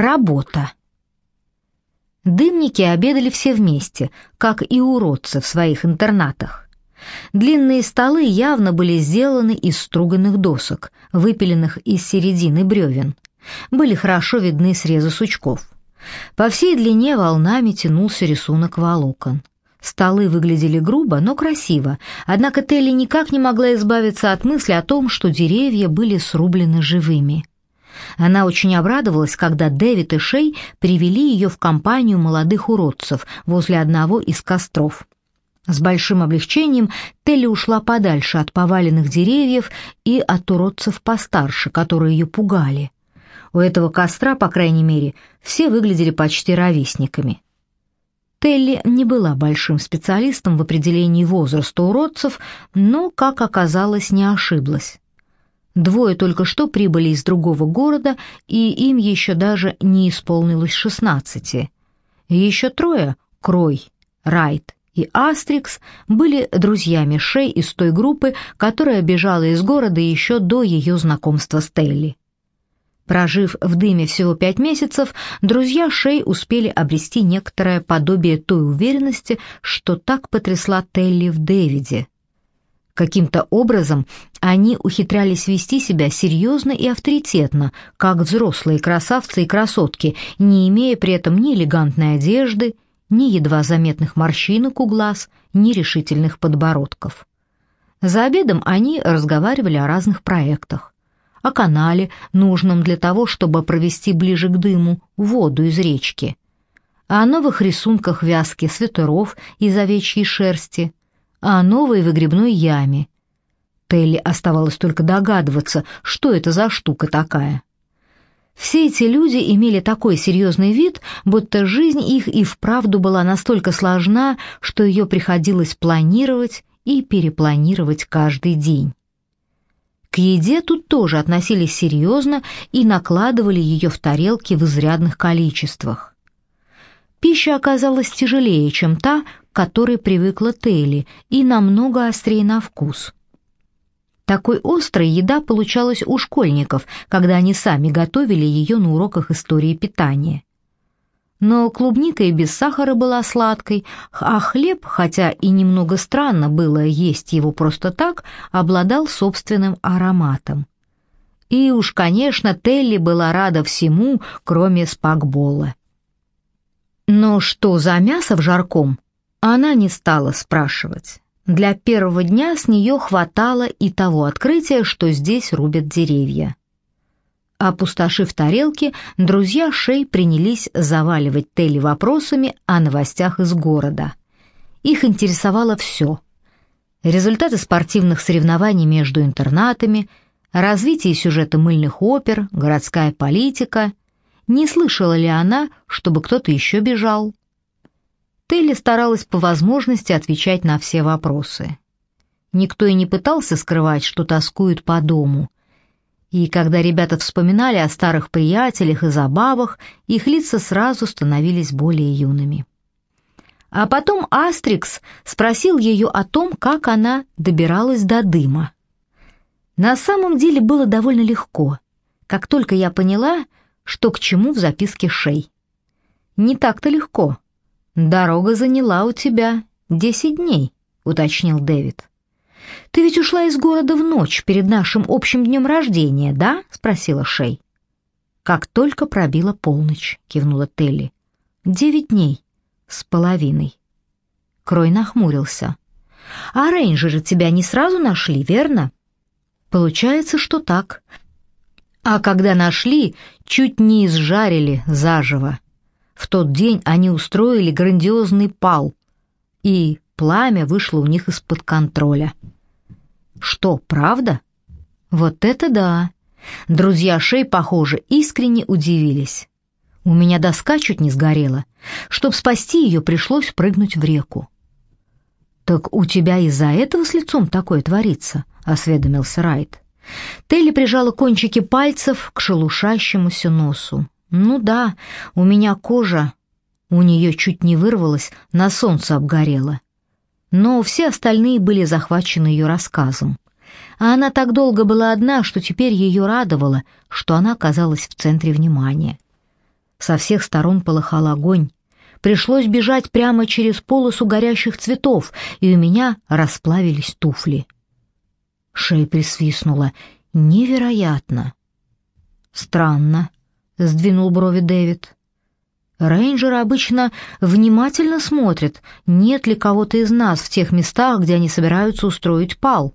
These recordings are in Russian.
Работа. Дымники обедали все вместе, как и уродцы в своих интернатах. Длинные столы явно были сделаны из струганных досок, выпиленных из середины бревен. Были хорошо видны срезы сучков. По всей длине волнами тянулся рисунок волокон. Столы выглядели грубо, но красиво, однако Телли никак не могла избавиться от мысли о том, что деревья были срублены живыми. Она очень обрадовалась, когда Дэвид и Шей привели ее в компанию молодых уродцев возле одного из костров. С большим облегчением Телли ушла подальше от поваленных деревьев и от уродцев постарше, которые ее пугали. У этого костра, по крайней мере, все выглядели почти ровесниками. Телли не была большим специалистом в определении возраста уродцев, но, как оказалось, не ошиблась. Двое только что прибыли из другого города, и им еще даже не исполнилось шестнадцати. Еще трое — Крой, Райт и Астрикс — были друзьями Шей из той группы, которая бежала из города еще до ее знакомства с Телли. Прожив в дыме всего пять месяцев, друзья Шей успели обрести некоторое подобие той уверенности, что так потрясла Телли в Дэвиде. Каким-то образом они ухитрялись вести себя серьезно и авторитетно, как взрослые красавцы и красотки, не имея при этом ни элегантной одежды, ни едва заметных морщинок у глаз, ни решительных подбородков. За обедом они разговаривали о разных проектах. О канале, нужном для того, чтобы провести ближе к дыму воду из речки, о новых рисунках вязки свитеров из овечьей шерсти, о новой выгребной яме. Телли оставалось только догадываться, что это за штука такая. Все эти люди имели такой серьезный вид, будто жизнь их и вправду была настолько сложна, что ее приходилось планировать и перепланировать каждый день. К еде тут тоже относились серьезно и накладывали ее в тарелки в изрядных количествах. Пища оказалась тяжелее, чем та, к которой привыкла Тейли, и намного острее на вкус. Такой острой еда получалась у школьников, когда они сами готовили ее на уроках истории питания. Но клубника и без сахара была сладкой, а хлеб, хотя и немного странно было есть его просто так, обладал собственным ароматом. И уж, конечно, Телли была рада всему, кроме спагбола. Но что за мясо в жарком, она не стала спрашивать. Для первого дня с нее хватало и того открытия, что здесь рубят деревья. Опустошив тарелки, друзья Шей принялись заваливать Телли вопросами о новостях из города. Их интересовало все. Результаты спортивных соревнований между интернатами, развитие сюжета мыльных опер, городская политика. Не слышала ли она, чтобы кто-то еще бежал? Телли старалась по возможности отвечать на все вопросы. Никто и не пытался скрывать, что тоскует по дому – и когда ребята вспоминали о старых приятелях и забавах, их лица сразу становились более юными. А потом Астрикс спросил ее о том, как она добиралась до дыма. На самом деле было довольно легко, как только я поняла, что к чему в записке Шей. «Не так-то легко. Дорога заняла у тебя десять дней», — уточнил Дэвид. «Ты ведь ушла из города в ночь перед нашим общим днем рождения, да?» — спросила Шей. «Как только пробила полночь», — кивнула Телли. «Девять дней с половиной». Крой нахмурился. «А рейнджеры тебя не сразу нашли, верно?» «Получается, что так. А когда нашли, чуть не изжарили заживо. В тот день они устроили грандиозный пал, и пламя вышло у них из-под контроля». Что, правда? Вот это да. Друзья Шей, похоже, искренне удивились. У меня доска чуть не сгорела. Чтоб спасти ее, пришлось прыгнуть в реку. «Так у тебя из-за этого с лицом такое творится?» — осведомился Райт. Телли прижала кончики пальцев к шелушащемуся носу. «Ну да, у меня кожа...» У нее чуть не вырвалась, на солнце обгорела но все остальные были захвачены ее рассказом. А она так долго была одна, что теперь ее радовало, что она оказалась в центре внимания. Со всех сторон полыхал огонь. Пришлось бежать прямо через полосу горящих цветов, и у меня расплавились туфли. Шея присвистнула. «Невероятно!» «Странно», — сдвинул брови Дэвид. «Рейнджеры обычно внимательно смотрят, нет ли кого-то из нас в тех местах, где они собираются устроить пал.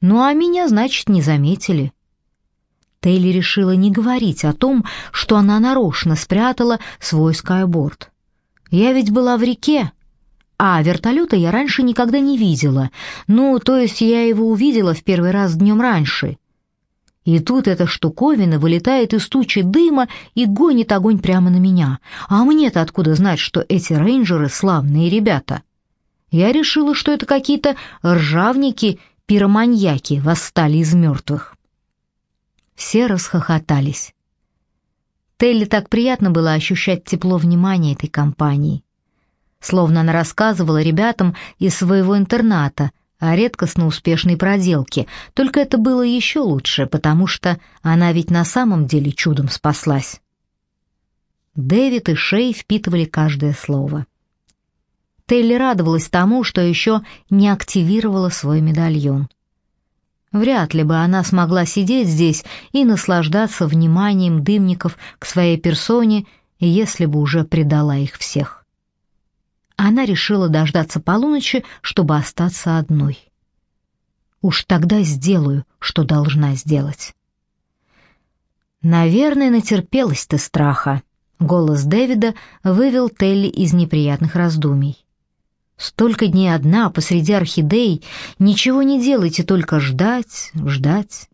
Ну а меня, значит, не заметили». Тейли решила не говорить о том, что она нарочно спрятала свой скайборд. «Я ведь была в реке, а вертолета я раньше никогда не видела. Ну, то есть я его увидела в первый раз днем раньше. И тут эта штуковина вылетает из тучи дыма и гонит огонь прямо на меня. А мне-то откуда знать, что эти рейнджеры славные ребята? Я решила, что это какие-то ржавники, пироманьяки восстали из мертвых. Все расхохотались. Телли так приятно было ощущать тепло внимания этой компании. Словно она рассказывала ребятам из своего интерната, о редкостно успешной проделке, только это было еще лучше, потому что она ведь на самом деле чудом спаслась. Дэвид и Шей впитывали каждое слово. Телли радовалась тому, что еще не активировала свой медальон. Вряд ли бы она смогла сидеть здесь и наслаждаться вниманием дымников к своей персоне, если бы уже предала их всех она решила дождаться полуночи, чтобы остаться одной. Уж тогда сделаю, что должна сделать. Наверное, натерпелась ты страха. Голос Дэвида вывел Телли из неприятных раздумий. Столько дней одна посреди орхидей, ничего не делайте, только ждать, ждать.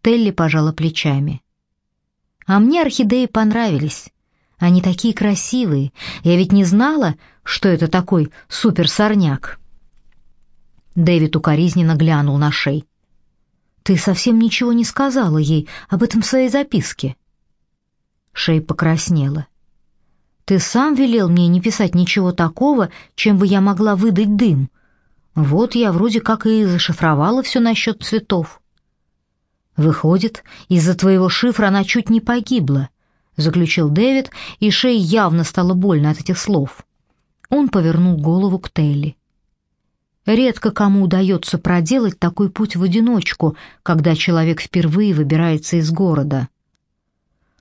Телли пожала плечами. А мне орхидеи понравились. Они такие красивые. Я ведь не знала, что это такой суперсорняк. Дэвид укоризненно глянул на Шей. Ты совсем ничего не сказала ей об этом в своей записке. Шей покраснела. Ты сам велел мне не писать ничего такого, чем бы я могла выдать дым. Вот я вроде как и зашифровала все насчет цветов. Выходит, из-за твоего шифра она чуть не погибла, заключил Дэвид, и Шей явно стало больно от этих слов. Он повернул голову к Телли. Редко кому удается проделать такой путь в одиночку, когда человек впервые выбирается из города.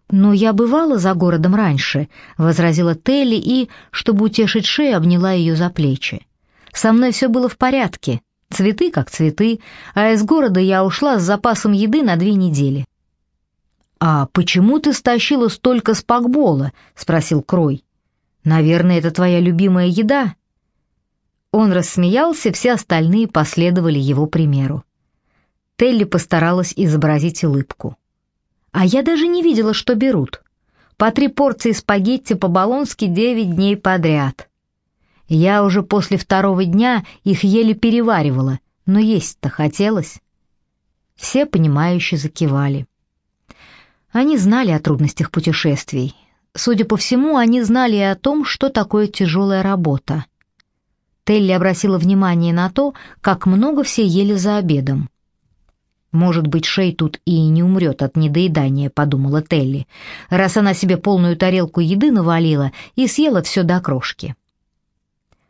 «Но я бывала за городом раньше», — возразила Телли и, чтобы утешить шею, обняла ее за плечи. «Со мной все было в порядке, цветы как цветы, а из города я ушла с запасом еды на две недели». «А почему ты стащила столько спагбола?» — спросил Крой. Наверное, это твоя любимая еда?» Он рассмеялся, все остальные последовали его примеру. Телли постаралась изобразить улыбку. «А я даже не видела, что берут. По три порции спагетти по-болонски девять дней подряд. Я уже после второго дня их еле переваривала, но есть-то хотелось». Все понимающе закивали. Они знали о трудностях путешествий, Судя по всему, они знали и о том, что такое тяжелая работа. Телли обратила внимание на то, как много все ели за обедом. «Может быть, Шей тут и не умрет от недоедания», — подумала Телли, раз она себе полную тарелку еды навалила и съела все до крошки.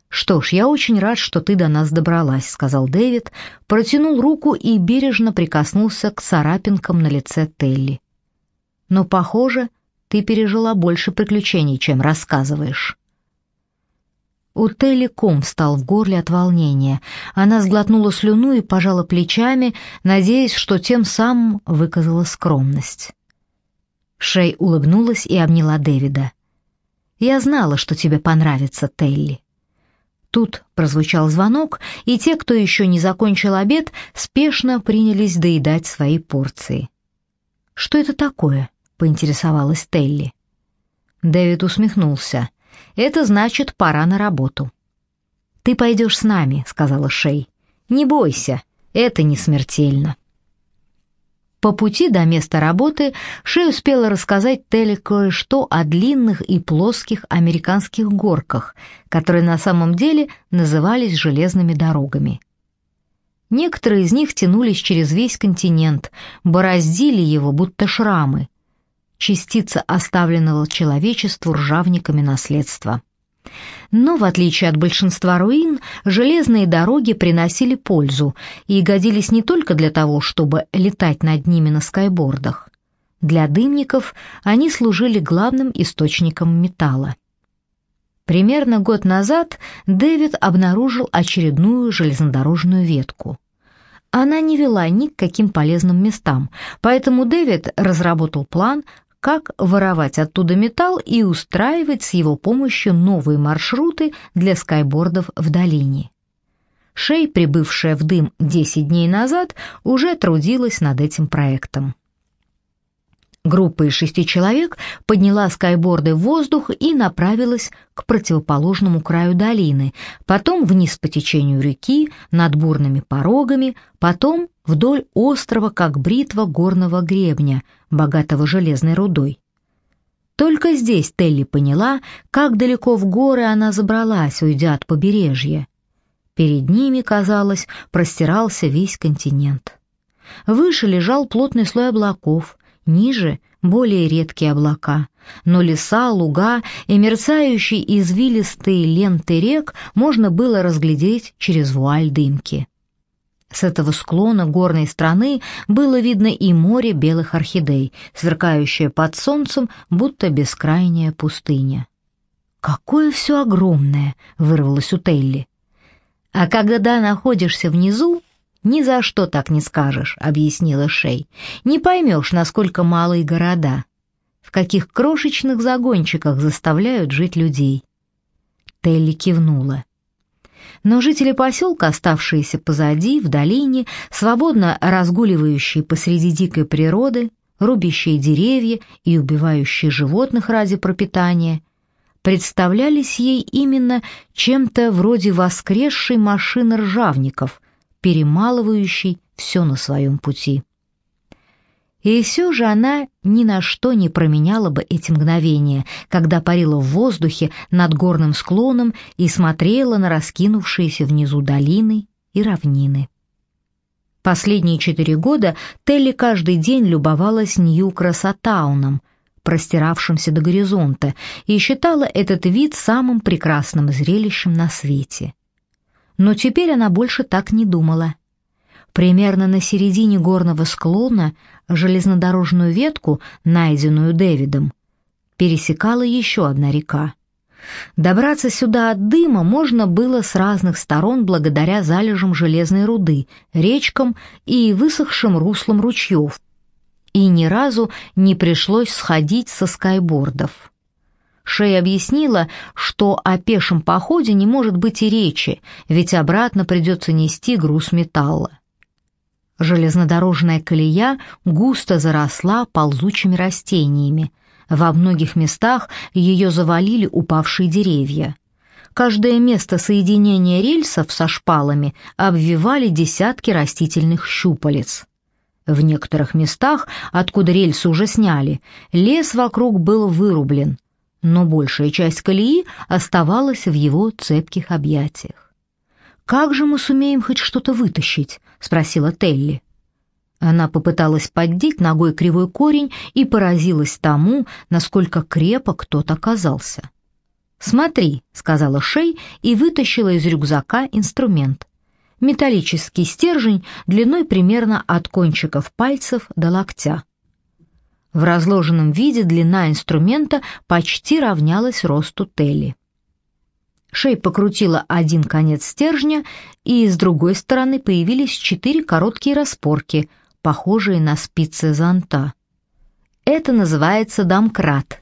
«Что ж, я очень рад, что ты до нас добралась», — сказал Дэвид, протянул руку и бережно прикоснулся к царапинкам на лице Телли. «Но, похоже, ты пережила больше приключений, чем рассказываешь». У Телли ком встал в горле от волнения. Она сглотнула слюну и пожала плечами, надеясь, что тем самым выказала скромность. Шей улыбнулась и обняла Дэвида. «Я знала, что тебе понравится, Телли». Тут прозвучал звонок, и те, кто еще не закончил обед, спешно принялись доедать свои порции. «Что это такое?» Поинтересовалась Телли. Дэвид усмехнулся. Это значит, пора на работу. Ты пойдешь с нами, сказала Шей. Не бойся, это не смертельно. По пути до места работы Шей успела рассказать Телли кое-что о длинных и плоских американских горках, которые на самом деле назывались железными дорогами. Некоторые из них тянулись через весь континент, бороздили его будто шрамы, частица оставленного человечеству ржавниками наследства. Но, в отличие от большинства руин, железные дороги приносили пользу и годились не только для того, чтобы летать над ними на скайбордах. Для дымников они служили главным источником металла. Примерно год назад Дэвид обнаружил очередную железнодорожную ветку. Она не вела ни к каким полезным местам, поэтому Дэвид разработал план, как воровать оттуда металл и устраивать с его помощью новые маршруты для скайбордов в долине. Шей, прибывшая в дым 10 дней назад, уже трудилась над этим проектом. Группа из шести человек подняла скайборды в воздух и направилась к противоположному краю долины, потом вниз по течению реки, над бурными порогами, потом вдоль острова, как бритва горного гребня, богатого железной рудой. Только здесь Телли поняла, как далеко в горы она забралась, уйдя от побережья. Перед ними, казалось, простирался весь континент. Выше лежал плотный слой облаков, ниже более редкие облака, но леса, луга и мерцающие извилистые ленты рек можно было разглядеть через вуаль дымки. С этого склона горной страны было видно и море белых орхидей, сверкающее под солнцем, будто бескрайняя пустыня. «Какое все огромное!» — вырвалось у Телли. «А когда находишься внизу, «Ни за что так не скажешь», — объяснила Шей. «Не поймешь, насколько малые города, в каких крошечных загончиках заставляют жить людей». Телли кивнула. Но жители поселка, оставшиеся позади, в долине, свободно разгуливающие посреди дикой природы, рубящие деревья и убивающие животных ради пропитания, представлялись ей именно чем-то вроде воскресшей машины ржавников, перемалывающий все на своем пути. И все же она ни на что не променяла бы эти мгновения, когда парила в воздухе над горным склоном и смотрела на раскинувшиеся внизу долины и равнины. Последние четыре года Телли каждый день любовалась Нью-Красотауном, простиравшимся до горизонта, и считала этот вид самым прекрасным зрелищем на свете но теперь она больше так не думала. Примерно на середине горного склона железнодорожную ветку, найденную Дэвидом, пересекала еще одна река. Добраться сюда от дыма можно было с разных сторон благодаря залежам железной руды, речкам и высохшим руслам ручьев, и ни разу не пришлось сходить со скайбордов. Шей объяснила, что о пешем походе не может быть и речи, ведь обратно придется нести груз металла. Железнодорожная колея густо заросла ползучими растениями. Во многих местах ее завалили упавшие деревья. Каждое место соединения рельсов со шпалами обвивали десятки растительных щупалец. В некоторых местах, откуда рельсы уже сняли, лес вокруг был вырублен, но большая часть колеи оставалась в его цепких объятиях. «Как же мы сумеем хоть что-то вытащить?» — спросила Телли. Она попыталась поддеть ногой кривой корень и поразилась тому, насколько крепок тот оказался. «Смотри», — сказала Шей и вытащила из рюкзака инструмент. Металлический стержень длиной примерно от кончиков пальцев до локтя. В разложенном виде длина инструмента почти равнялась росту Телли. Шей покрутила один конец стержня, и с другой стороны появились четыре короткие распорки, похожие на спицы зонта. Это называется домкрат.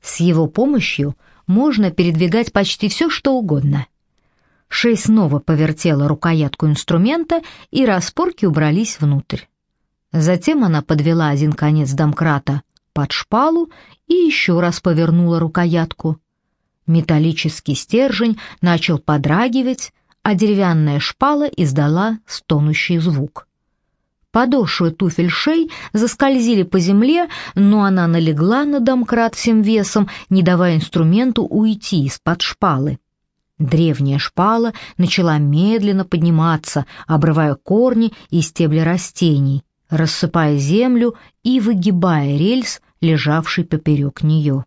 С его помощью можно передвигать почти все, что угодно. Шей снова повертела рукоятку инструмента, и распорки убрались внутрь. Затем она подвела один конец домкрата под шпалу и еще раз повернула рукоятку. Металлический стержень начал подрагивать, а деревянная шпала издала стонущий звук. Подошвы туфель шей заскользили по земле, но она налегла на домкрат всем весом, не давая инструменту уйти из-под шпалы. Древняя шпала начала медленно подниматься, обрывая корни и стебли растений рассыпая землю и выгибая рельс, лежавший поперек нее.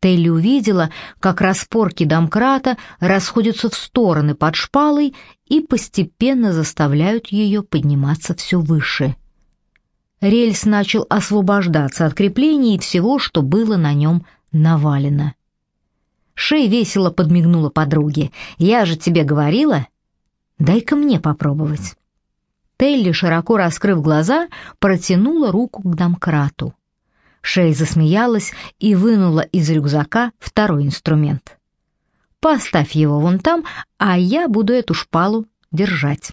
Телли увидела, как распорки домкрата расходятся в стороны под шпалой и постепенно заставляют ее подниматься все выше. Рельс начал освобождаться от креплений и всего, что было на нем навалено. Шей весело подмигнула подруге. «Я же тебе говорила? Дай-ка мне попробовать». Телли, широко раскрыв глаза, протянула руку к домкрату. Шей засмеялась и вынула из рюкзака второй инструмент. «Поставь его вон там, а я буду эту шпалу держать».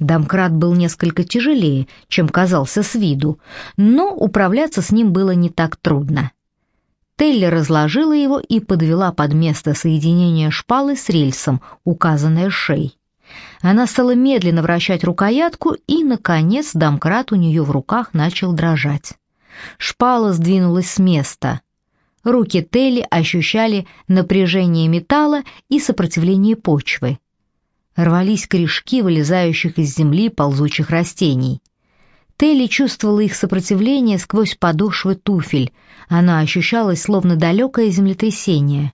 Домкрат был несколько тяжелее, чем казался с виду, но управляться с ним было не так трудно. Телли разложила его и подвела под место соединения шпалы с рельсом, указанное шей. Она стала медленно вращать рукоятку, и, наконец, домкрат у нее в руках начал дрожать. Шпала сдвинулась с места. Руки Телли ощущали напряжение металла и сопротивление почвы. Рвались корешки вылезающих из земли ползучих растений. Телли чувствовала их сопротивление сквозь подошвы туфель. Она ощущалась словно далекое землетрясение.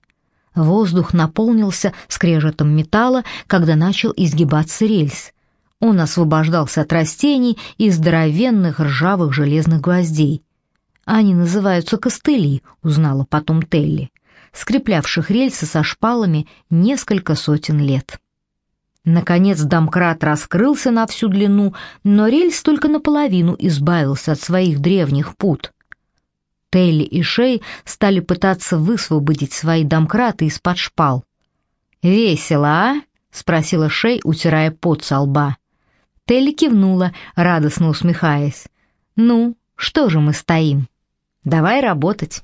Воздух наполнился скрежетом металла, когда начал изгибаться рельс. Он освобождался от растений и здоровенных ржавых железных гвоздей. Они называются костыли, узнала потом Телли, скреплявших рельсы со шпалами несколько сотен лет. Наконец домкрат раскрылся на всю длину, но рельс только наполовину избавился от своих древних пут. Телли и Шей стали пытаться высвободить свои домкраты из-под шпал. «Весело, а?» — спросила Шей, утирая пот со лба. Телли кивнула, радостно усмехаясь. «Ну, что же мы стоим? Давай работать».